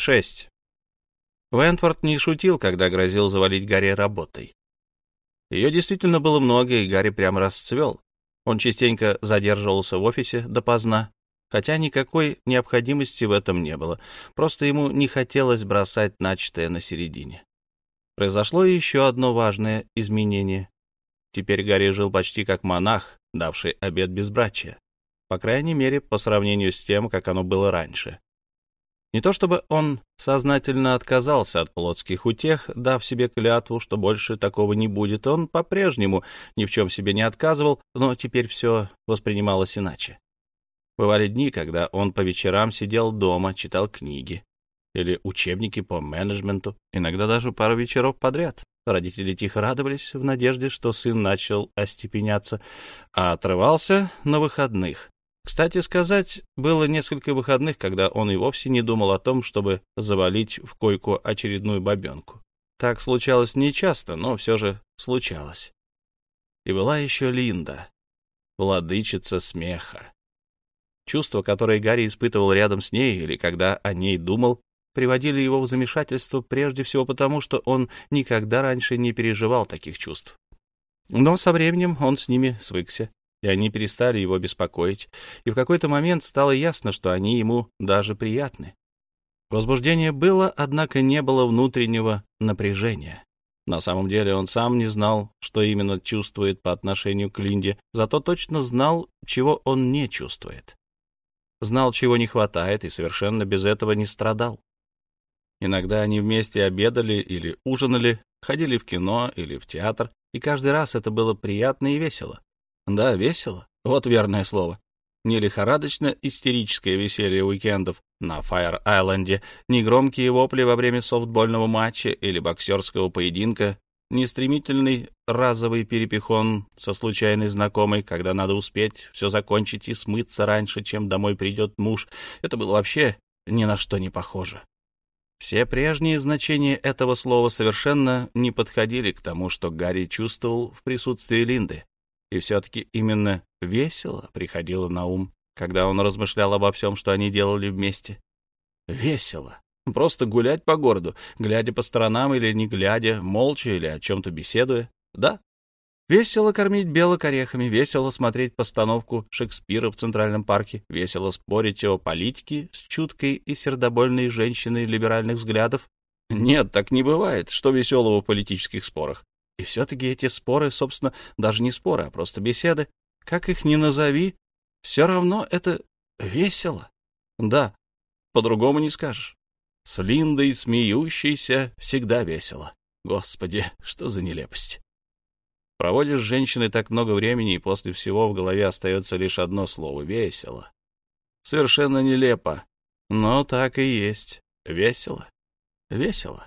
6. Вентфорд не шутил, когда грозил завалить Гарри работой. Ее действительно было много, и Гарри прямо расцвел. Он частенько задерживался в офисе допоздна, хотя никакой необходимости в этом не было, просто ему не хотелось бросать начатое на середине. Произошло еще одно важное изменение. Теперь Гарри жил почти как монах, давший обет безбрачия, по крайней мере, по сравнению с тем, как оно было раньше. Не то чтобы он сознательно отказался от плотских утех, дав себе клятву, что больше такого не будет, он по-прежнему ни в чем себе не отказывал, но теперь все воспринималось иначе. Бывали дни, когда он по вечерам сидел дома, читал книги или учебники по менеджменту, иногда даже пару вечеров подряд. Родители тихо радовались в надежде, что сын начал остепеняться, а отрывался на выходных, кстати сказать, было несколько выходных, когда он и вовсе не думал о том, чтобы завалить в койку очередную бабенку. Так случалось нечасто, но все же случалось. И была еще Линда, владычица смеха. Чувства, которые Гарри испытывал рядом с ней или когда о ней думал, приводили его в замешательство прежде всего потому, что он никогда раньше не переживал таких чувств. Но со временем он с ними свыкся и они перестали его беспокоить, и в какой-то момент стало ясно, что они ему даже приятны. Возбуждение было, однако не было внутреннего напряжения. На самом деле он сам не знал, что именно чувствует по отношению к Линде, зато точно знал, чего он не чувствует. Знал, чего не хватает, и совершенно без этого не страдал. Иногда они вместе обедали или ужинали, ходили в кино или в театр, и каждый раз это было приятно и весело. Да, весело. Вот верное слово. Не лихорадочно-истерическое веселье уикендов на Фаер-Айленде, не громкие вопли во время софтбольного матча или боксерского поединка, не стремительный разовый перепихон со случайной знакомой, когда надо успеть все закончить и смыться раньше, чем домой придет муж. Это было вообще ни на что не похоже. Все прежние значения этого слова совершенно не подходили к тому, что Гарри чувствовал в присутствии Линды. И все-таки именно весело приходило на ум, когда он размышлял обо всем, что они делали вместе. Весело. Просто гулять по городу, глядя по сторонам или не глядя, молча или о чем-то беседуя. Да, Весело кормить белок орехами, весело смотреть постановку Шекспира в Центральном парке, весело спорить о политике с чуткой и сердобольной женщиной либеральных взглядов. Нет, так не бывает, что веселого в политических спорах. И все-таки эти споры, собственно, даже не споры, а просто беседы, как их ни назови, все равно это весело. Да, по-другому не скажешь. С Линдой смеющейся всегда весело. Господи, что за нелепость. Проводишь с женщиной так много времени, и после всего в голове остается лишь одно слово — весело. Совершенно нелепо, но так и есть. Весело. Весело.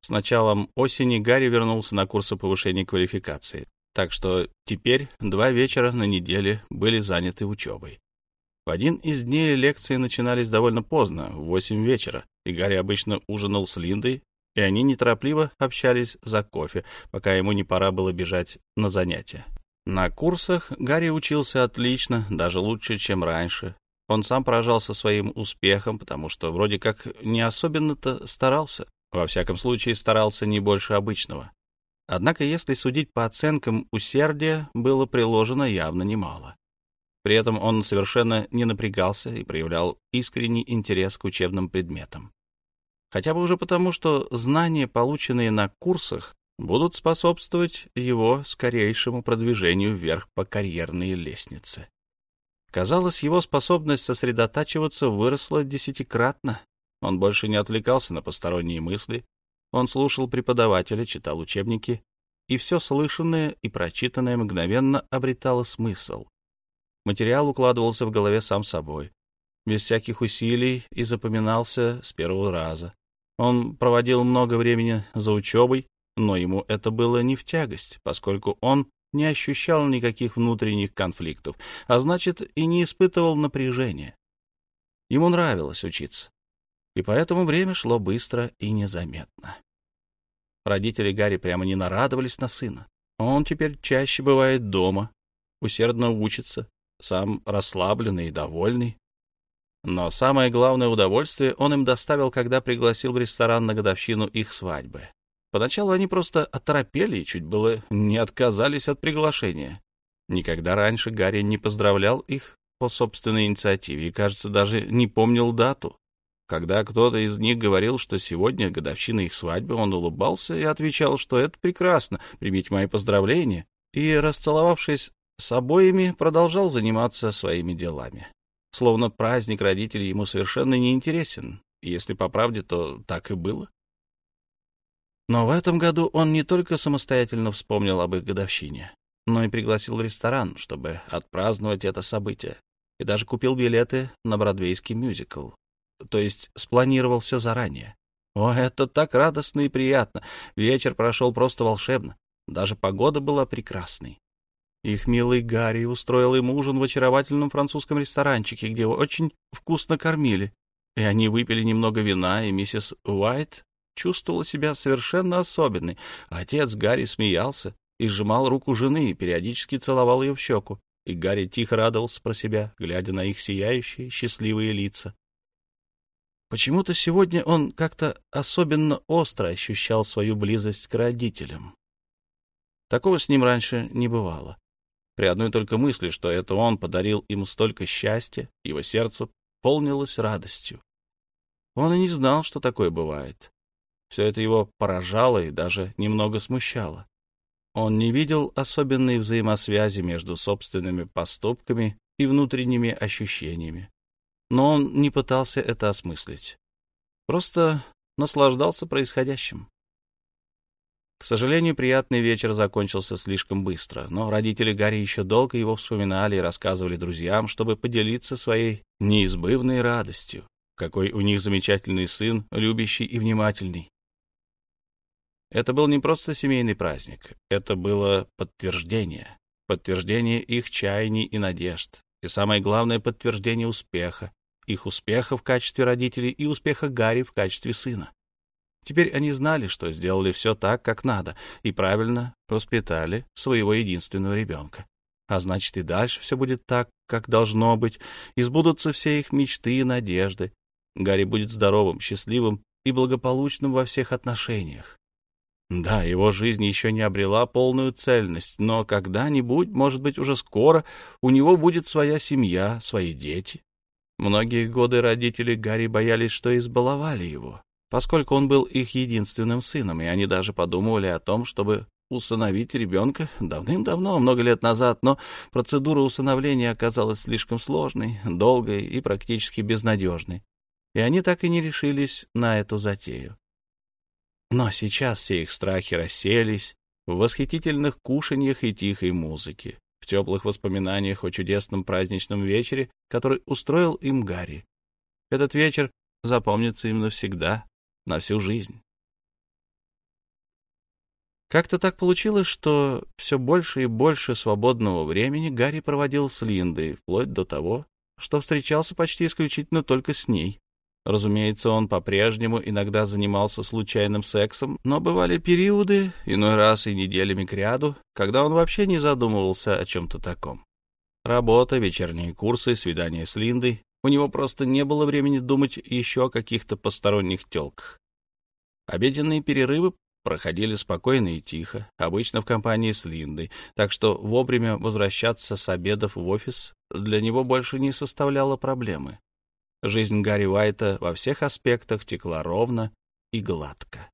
С началом осени Гарри вернулся на курсы повышения квалификации, так что теперь два вечера на неделе были заняты учебой. В один из дней лекции начинались довольно поздно, в восемь вечера, и Гарри обычно ужинал с Линдой, и они неторопливо общались за кофе, пока ему не пора было бежать на занятия. На курсах Гарри учился отлично, даже лучше, чем раньше. Он сам поражался своим успехом, потому что вроде как не особенно-то старался. Во всяком случае, старался не больше обычного. Однако, если судить по оценкам, усердия было приложено явно немало. При этом он совершенно не напрягался и проявлял искренний интерес к учебным предметам. Хотя бы уже потому, что знания, полученные на курсах, будут способствовать его скорейшему продвижению вверх по карьерной лестнице. Казалось, его способность сосредотачиваться выросла десятикратно он больше не отвлекался на посторонние мысли. Он слушал преподавателя, читал учебники, и все слышанное и прочитанное мгновенно обретало смысл. Материал укладывался в голове сам собой, без всяких усилий и запоминался с первого раза. Он проводил много времени за учебой, но ему это было не в тягость, поскольку он не ощущал никаких внутренних конфликтов, а значит и не испытывал напряжения. Ему нравилось учиться и поэтому время шло быстро и незаметно. Родители Гарри прямо не нарадовались на сына. Он теперь чаще бывает дома, усердно учится, сам расслабленный и довольный. Но самое главное удовольствие он им доставил, когда пригласил в ресторан на годовщину их свадьбы. Поначалу они просто оторопели и чуть было не отказались от приглашения. Никогда раньше Гарри не поздравлял их по собственной инициативе и, кажется, даже не помнил дату. Когда кто-то из них говорил, что сегодня годовщина их свадьбы, он улыбался и отвечал, что это прекрасно, примите мои поздравления, и, расцеловавшись с обоими, продолжал заниматься своими делами. Словно праздник родителей ему совершенно не интересен. Если по правде, то так и было. Но в этом году он не только самостоятельно вспомнил об их годовщине, но и пригласил в ресторан, чтобы отпраздновать это событие, и даже купил билеты на бродвейский мюзикл. То есть спланировал все заранее. О, это так радостно и приятно. Вечер прошел просто волшебно. Даже погода была прекрасной. Их милый Гарри устроил им ужин в очаровательном французском ресторанчике, где очень вкусно кормили. И они выпили немного вина, и миссис Уайт чувствовала себя совершенно особенной. Отец Гарри смеялся и сжимал руку жены и периодически целовал ее в щеку. И Гарри тихо радовался про себя, глядя на их сияющие, счастливые лица. Почему-то сегодня он как-то особенно остро ощущал свою близость к родителям. Такого с ним раньше не бывало. При одной только мысли, что это он подарил им столько счастья, его сердце полнилось радостью. Он и не знал, что такое бывает. Все это его поражало и даже немного смущало. Он не видел особенной взаимосвязи между собственными поступками и внутренними ощущениями но он не пытался это осмыслить. Просто наслаждался происходящим. К сожалению, приятный вечер закончился слишком быстро, но родители Гарри еще долго его вспоминали и рассказывали друзьям, чтобы поделиться своей неизбывной радостью, какой у них замечательный сын, любящий и внимательный. Это был не просто семейный праздник, это было подтверждение, подтверждение их чаяний и надежд, и самое главное — подтверждение успеха, их успеха в качестве родителей и успеха Гарри в качестве сына. Теперь они знали, что сделали все так, как надо, и правильно воспитали своего единственного ребенка. А значит, и дальше все будет так, как должно быть, и сбудутся все их мечты и надежды. Гарри будет здоровым, счастливым и благополучным во всех отношениях. Да, его жизнь еще не обрела полную цельность, но когда-нибудь, может быть, уже скоро, у него будет своя семья, свои дети. Многие годы родители Гарри боялись, что избаловали его, поскольку он был их единственным сыном, и они даже подумывали о том, чтобы усыновить ребенка давным-давно, много лет назад, но процедура усыновления оказалась слишком сложной, долгой и практически безнадежной, и они так и не решились на эту затею. Но сейчас все их страхи расселись в восхитительных кушаньях и тихой музыке теплых воспоминаниях о чудесном праздничном вечере, который устроил им Гарри. Этот вечер запомнится им навсегда, на всю жизнь. Как-то так получилось, что все больше и больше свободного времени Гарри проводил с Линдой, вплоть до того, что встречался почти исключительно только с ней. Разумеется, он по-прежнему иногда занимался случайным сексом, но бывали периоды, иной раз и неделями кряду, когда он вообще не задумывался о чем-то таком. Работа, вечерние курсы, свидания с Линдой. У него просто не было времени думать еще о каких-то посторонних телках. Обеденные перерывы проходили спокойно и тихо, обычно в компании с Линдой, так что вовремя возвращаться с обедов в офис для него больше не составляло проблемы. Жизнь Гарри Уайта во всех аспектах текла ровно и гладко.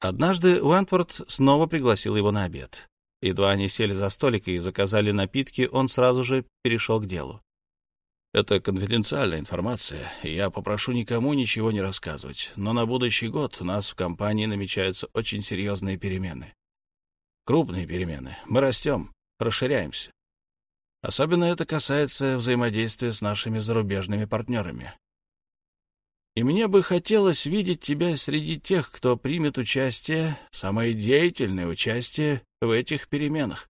Однажды Уэнтворд снова пригласил его на обед. Едва они сели за столик и заказали напитки, он сразу же перешел к делу. «Это конфиденциальная информация, и я попрошу никому ничего не рассказывать. Но на будущий год у нас в компании намечаются очень серьезные перемены. Крупные перемены. Мы растем, расширяемся. Особенно это касается взаимодействия с нашими зарубежными партнерами. И мне бы хотелось видеть тебя среди тех, кто примет участие, самое деятельное участие в этих переменах.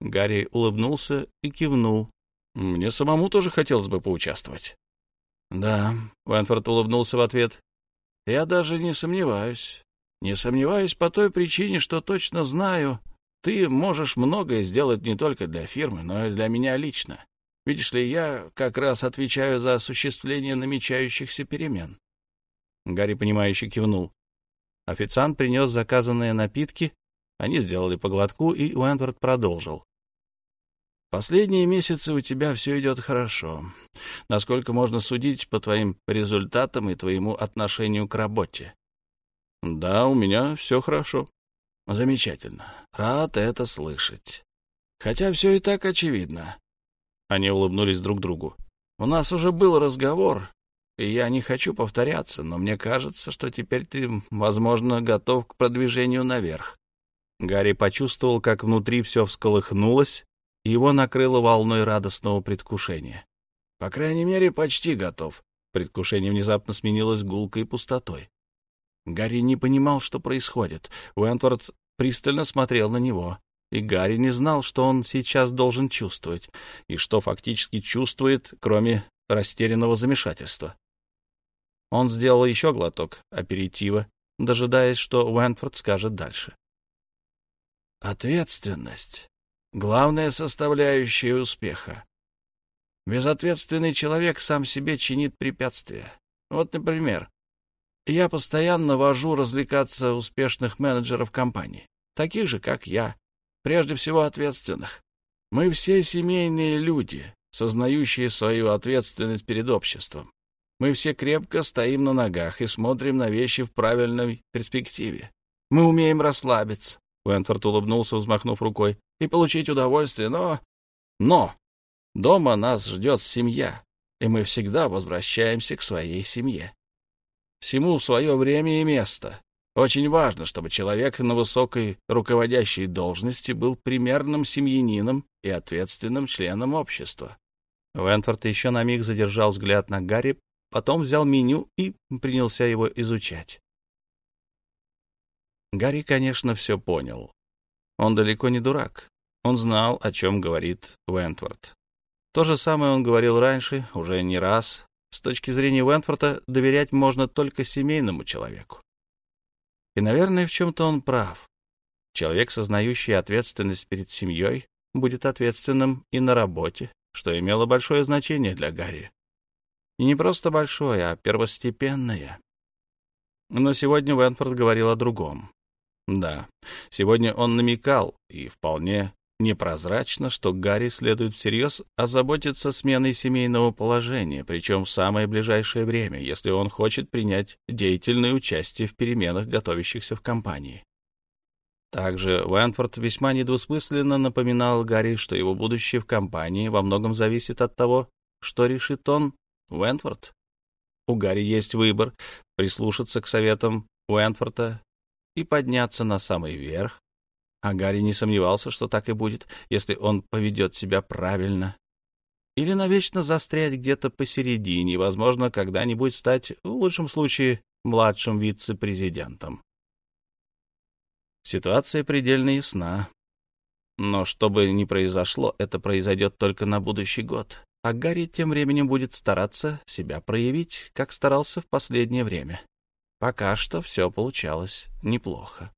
Гарри улыбнулся и кивнул. Мне самому тоже хотелось бы поучаствовать. Да, Венфорд улыбнулся в ответ. Я даже не сомневаюсь. Не сомневаюсь по той причине, что точно знаю, ты можешь многое сделать не только для фирмы, но и для меня лично. Видишь ли, я как раз отвечаю за осуществление намечающихся перемен. Гарри, понимающе кивнул. Официант принес заказанные напитки, они сделали по глотку, и Уэнтворд продолжил. «Последние месяцы у тебя все идет хорошо. Насколько можно судить по твоим результатам и твоему отношению к работе?» «Да, у меня все хорошо». «Замечательно. Рад это слышать. Хотя все и так очевидно. Они улыбнулись друг другу. «У нас уже был разговор, и я не хочу повторяться, но мне кажется, что теперь ты, возможно, готов к продвижению наверх». Гарри почувствовал, как внутри все всколыхнулось, и его накрыло волной радостного предвкушения. «По крайней мере, почти готов». Предвкушение внезапно сменилось гулкой пустотой. Гарри не понимал, что происходит. Уэнтворд пристально смотрел на него и Гарри не знал, что он сейчас должен чувствовать, и что фактически чувствует, кроме растерянного замешательства. Он сделал еще глоток аперитива, дожидаясь, что Уэнтфорд скажет дальше. Ответственность — главная составляющая успеха. Безответственный человек сам себе чинит препятствия. Вот, например, я постоянно вожу развлекаться успешных менеджеров компании, таких же, как я, прежде всего ответственных. Мы все семейные люди, сознающие свою ответственность перед обществом. Мы все крепко стоим на ногах и смотрим на вещи в правильной перспективе. Мы умеем расслабиться, — Уэнфорд улыбнулся, взмахнув рукой, — и получить удовольствие, но... Но! Дома нас ждет семья, и мы всегда возвращаемся к своей семье. Всему свое время и место. Очень важно, чтобы человек на высокой руководящей должности был примерным семьянином и ответственным членом общества. Вентфорд еще на миг задержал взгляд на Гарри, потом взял меню и принялся его изучать. Гарри, конечно, все понял. Он далеко не дурак. Он знал, о чем говорит Вентворд. То же самое он говорил раньше, уже не раз. С точки зрения Вентфорда, доверять можно только семейному человеку. И, наверное, в чем-то он прав. Человек, сознающий ответственность перед семьей, будет ответственным и на работе, что имело большое значение для Гарри. И не просто большое, а первостепенное. Но сегодня Венфорд говорил о другом. Да, сегодня он намекал, и вполне непрозрачно, что Гарри следует всерьез озаботиться сменой семейного положения, причем в самое ближайшее время, если он хочет принять деятельное участие в переменах, готовящихся в компании. Также Уэнфорд весьма недвусмысленно напоминал Гарри, что его будущее в компании во многом зависит от того, что решит он, Уэнфорд. У Гарри есть выбор — прислушаться к советам Уэнфорда и подняться на самый верх, а Гарри не сомневался, что так и будет, если он поведет себя правильно. Или навечно застрять где-то посередине, возможно, когда-нибудь стать, в лучшем случае, младшим вице-президентом. Ситуация предельно ясна. Но что бы ни произошло, это произойдет только на будущий год. А Гарри тем временем будет стараться себя проявить, как старался в последнее время. Пока что все получалось неплохо.